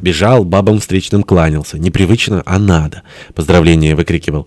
Бежал, бабам встречным кланялся. Непривычно, а надо. Поздравления выкрикивал.